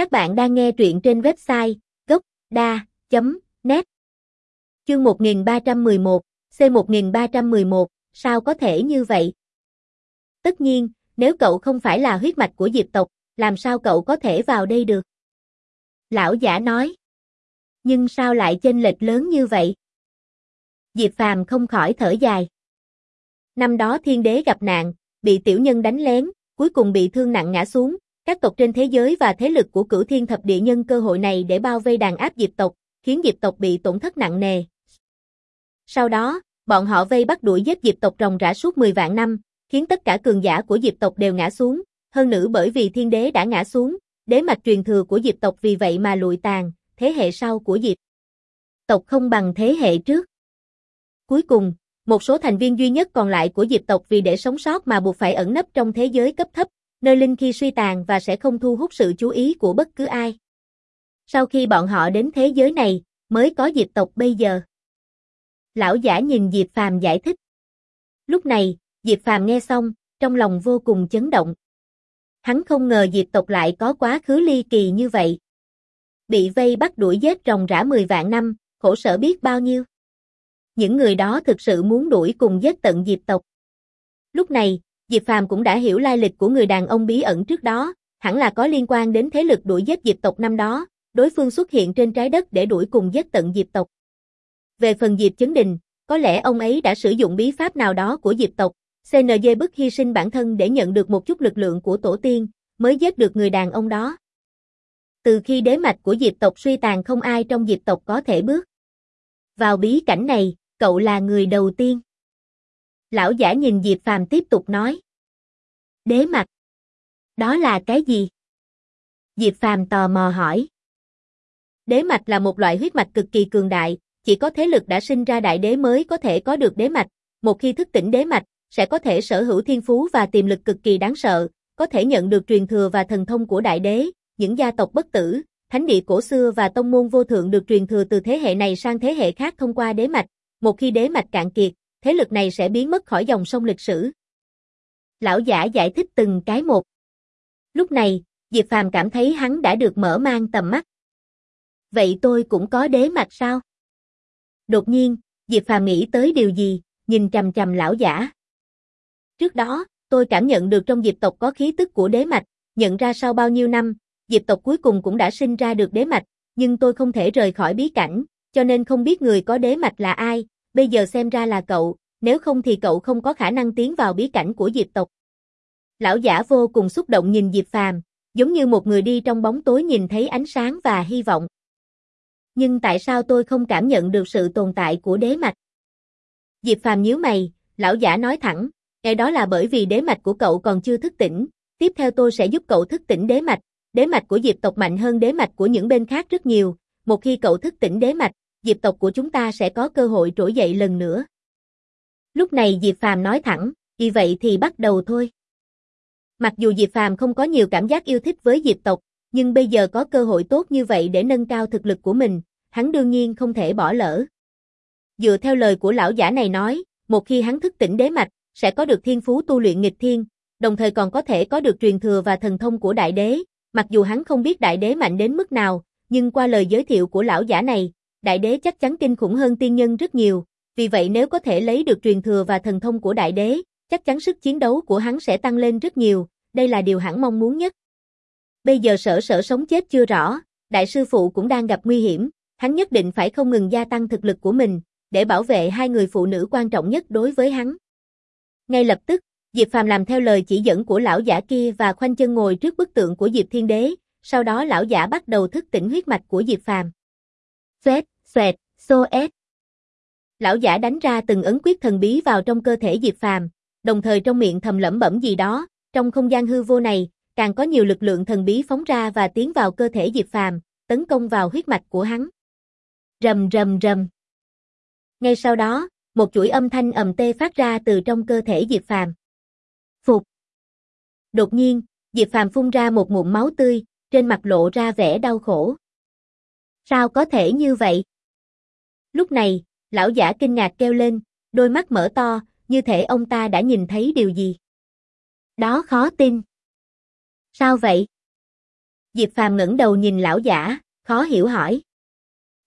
Các bạn đang nghe truyện trên website gốc.da.net Chương 1311, C1311, sao có thể như vậy? Tất nhiên, nếu cậu không phải là huyết mạch của Diệp tộc, làm sao cậu có thể vào đây được? Lão giả nói. Nhưng sao lại chênh lệch lớn như vậy? Diệp Phàm không khỏi thở dài. Năm đó thiên đế gặp nạn, bị tiểu nhân đánh lén, cuối cùng bị thương nặng ngã xuống, các tộc trên thế giới và thế lực của cửu thiên thập địa nhân cơ hội này để bao vây đàn áp Diệp tộc, khiến Diệp tộc bị tổn thất nặng nề. Sau đó, bọn họ vây bắt đuổi giết Diệp tộc ròng rã suốt 10 vạn năm, khiến tất cả cường giả của Diệp tộc đều ngã xuống, hơn nữa bởi vì thiên đế đã ngã xuống, đế mạch truyền thừa của Diệp tộc vì vậy mà lụi tàn, thế hệ sau của Diệp tộc không bằng thế hệ trước. Cuối cùng, một số thành viên duy nhất còn lại của Diệp tộc vì để sống sót mà buộc phải ẩn nấp trong thế giới cấp thấp, nơi linh khi suy tàn và sẽ không thu hút sự chú ý của bất cứ ai. Sau khi bọn họ đến thế giới này, mới có Diệp tộc bây giờ. Lão giả nhìn Diệp Phàm giải thích. Lúc này, Diệp Phàm nghe xong, trong lòng vô cùng chấn động. Hắn không ngờ Diệp tộc lại có quá khứ ly kỳ như vậy. Bị vây bắt đuổi giết ròng rã 10 vạn năm, khổ sở biết bao nhiêu. Những người đó thực sự muốn đuổi cùng giết tận Diệp tộc. Lúc này, Diệp Phàm cũng đã hiểu lai lịch của người đàn ông bí ẩn trước đó, hẳn là có liên quan đến thế lực đuổi giết Diệp tộc năm đó, đối phương xuất hiện trên trái đất để đuổi cùng giết tận Diệp tộc. Về phần Diệp Chấn Đình, có lẽ ông ấy đã sử dụng bí pháp nào đó của Diệp tộc, CNJ bức hy sinh bản thân để nhận được một chút lực lượng của tổ tiên, mới giết được người đàn ông đó. Từ khi đế mạch của Diệp tộc suy tàn không ai trong Diệp tộc có thể bước. Vào bí cảnh này, cậu là người đầu tiên. Lão giả nhìn Diệp Phàm tiếp tục nói. Đế mặt. Đó là cái gì? Diệp Phàm tò mò hỏi. Đế mạch là một loại huyết mạch cực kỳ cường đại, chỉ có thế lực đã sinh ra đại đế mới có thể có được đế mạch. Một khi thức tỉnh đế mạch, sẽ có thể sở hữu thiên phú và tiềm lực cực kỳ đáng sợ, có thể nhận được truyền thừa và thần thông của đại đế, những gia tộc bất tử, thánh địa cổ xưa và tông môn vô thượng được truyền thừa từ thế hệ này sang thế hệ khác thông qua đế mạch. Một khi đế mạch cạn kiệt, thế lực này sẽ biến mất khỏi dòng sông lịch sử. Lão giả giải thích từng cái một. Lúc này, Diệp Phàm cảm thấy hắn đã được mở mang tầm mắt. Vậy tôi cũng có đế mạch sao? Đột nhiên, Diệp Phàm nghĩ tới điều gì, nhìn chằm chằm lão giả. Trước đó, tôi cảm nhận được trong Diệp tộc có khí tức của đế mạch, nhận ra sau bao nhiêu năm, Diệp tộc cuối cùng cũng đã sinh ra được đế mạch, nhưng tôi không thể rời khỏi bí cảnh, cho nên không biết người có đế mạch là ai, bây giờ xem ra là cậu, nếu không thì cậu không có khả năng tiến vào bí cảnh của Diệp tộc. Lão giả vô cùng xúc động nhìn Diệp Phàm, giống như một người đi trong bóng tối nhìn thấy ánh sáng và hy vọng. Nhưng tại sao tôi không cảm nhận được sự tồn tại của đế mạch? Diệp Phàm nhíu mày, lão giả nói thẳng, cái đó là bởi vì đế mạch của cậu còn chưa thức tỉnh, tiếp theo tôi sẽ giúp cậu thức tỉnh đế mạch, đế mạch của Diệp tộc mạnh hơn đế mạch của những bên khác rất nhiều, một khi cậu thức tỉnh đế mạch, Diệp tộc của chúng ta sẽ có cơ hội trỗi dậy lần nữa. Lúc này Diệp Phàm nói thẳng, vì vậy thì bắt đầu thôi. Mặc dù Diệp Phàm không có nhiều cảm giác yêu thích với Diệp tộc, nhưng bây giờ có cơ hội tốt như vậy để nâng cao thực lực của mình, hắn đương nhiên không thể bỏ lỡ. Dựa theo lời của lão giả này nói, một khi hắn thức tỉnh đế mạch, sẽ có được thiên phú tu luyện nghịch thiên, đồng thời còn có thể có được truyền thừa và thần thông của đại đế, mặc dù hắn không biết đại đế mạnh đến mức nào, nhưng qua lời giới thiệu của lão giả này, đại đế chắc chắn kinh khủng hơn tiên nhân rất nhiều, vì vậy nếu có thể lấy được truyền thừa và thần thông của đại đế, chắc chắn sức chiến đấu của hắn sẽ tăng lên rất nhiều, đây là điều hắn mong muốn nhất. Bây giờ sở sở sống chết chưa rõ, đại sư phụ cũng đang gặp nguy hiểm, hắn nhất định phải không ngừng gia tăng thực lực của mình, để bảo vệ hai người phụ nữ quan trọng nhất đối với hắn. Ngay lập tức, Diệp Phàm làm theo lời chỉ dẫn của lão giả kia và khoanh chân ngồi trước bức tượng của Diệp Thiên Đế, sau đó lão giả bắt đầu thức tỉnh huyết mạch của Diệp Phàm. Phết, xoẹt, xô ép. Lão giả đánh ra từng ấn quyết thần bí vào trong cơ thể Diệp Phàm, đồng thời trong miệng thầm lẩm bẩm gì đó, trong không gian hư vô này, càng có nhiều lực lượng thần bí phóng ra và tiến vào cơ thể Diệp Phàm, tấn công vào huyết mạch của hắn. Rầm rầm rầm. Ngay sau đó, một chuỗi âm thanh ầm tê phát ra từ trong cơ thể Diệp Phàm. Phục. Đột nhiên, Diệp Phàm phun ra một ngụm máu tươi, trên mặt lộ ra vẻ đau khổ. Sao có thể như vậy? Lúc này, lão giả kinh ngạc kêu lên, đôi mắt mở to, như thể ông ta đã nhìn thấy điều gì. Đó khó tin. Sao vậy? Diệp Phàm ngẩng đầu nhìn lão giả, khó hiểu hỏi.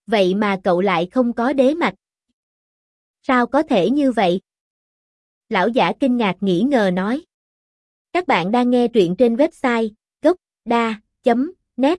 Vậy mà cậu lại không có đế mạch. Sao có thể như vậy? Lão giả kinh ngạc nghĩ ngờ nói. Các bạn đang nghe truyện trên website gocda.net